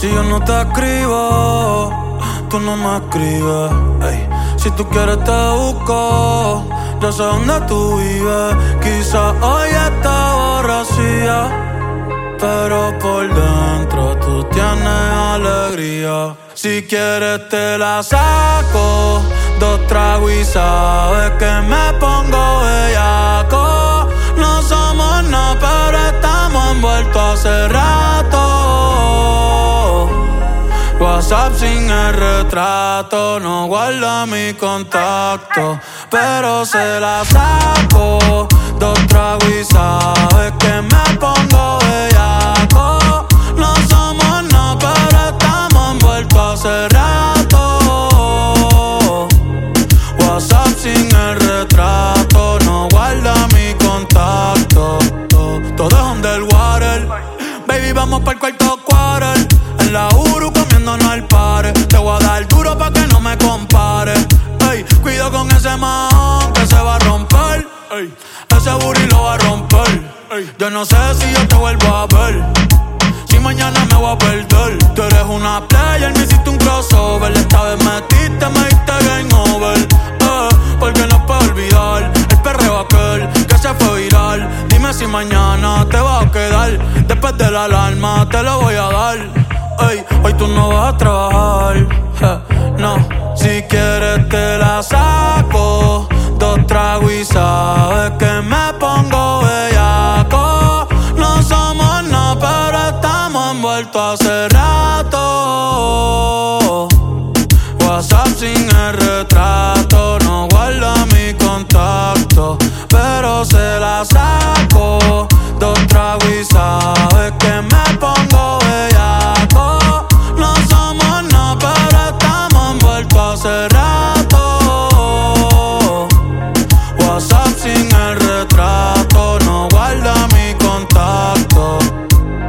Si yo no te escribo, tú no me escribes. Si tú quieres te busco, yo sé dónde tú vives. Quizás hoy está borracía, pero por dentro tú tienes alegría. Si quieres te la saco, dos tragos y sabes que me pongo bellaco. WhatsApp sin el retrato, no guarda mi contacto, pero se la saco. Dos tragos y sabes que me pongo bellaco. No somos nada, pero estamos envueltos hace rato. Te voy a dar duro pa' que no me compare. Ey, cuido con ese man que se va a romper. Ey, ese booty lo va a romper. Ey, yo no sé si yo te vuelvo a ver. Si mañana me voy a perder. Tú eres una player, me hiciste un crossover. Esta vez metiste, me diste game over. Eh, porque no puedo olvidar el perreo aquel que se fue viral. Dime si mañana te va a quedar. Después de la alarma te lo voy a dar. Ey, hoy tú no vas a trabajar. no, si quieres te la saco. Dos tragos y sabes que me pongo bellaco. No somos nada, pero estamos envueltos hace rato. WhatsApp sin el retrato, hace rato. WhatsApp sin el retrato, no guarda mi contacto.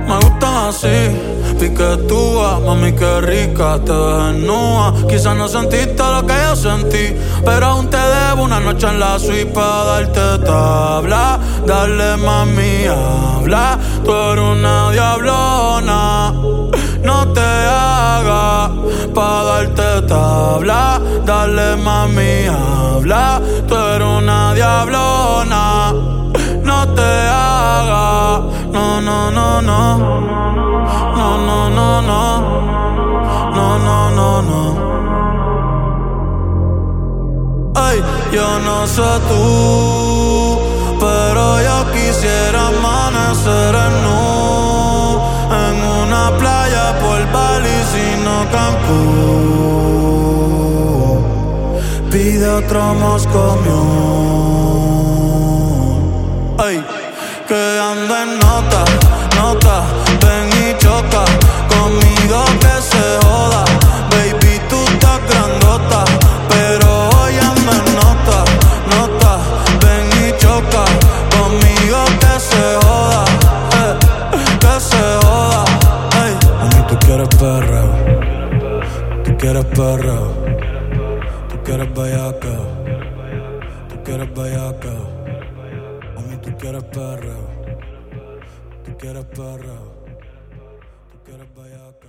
Me gustan así, piquetúa, mami qué rica, te desnuda. Quizás no sentiste lo que yo sentí, pero aún te debo una noche en la suite para darte tabla. Dale mami, habla, tú eres una diablona. No te hagas pa' darte tabla. Dale mami, habla, tú eres una diablona. No te hagas, no, no, no, no. No, no, no, no. No, no, no, no. Ay, yo no sé tú, pero yo quisiera amanecer en Cancún. Pide otro Moscow Ay, que anda en nota, nota, tú quieres perreo, tú quieres bellaca, tú quieres bellaca. Mami, tú quieres perreo. Tú quieres perreo. Tú quieres bellaca.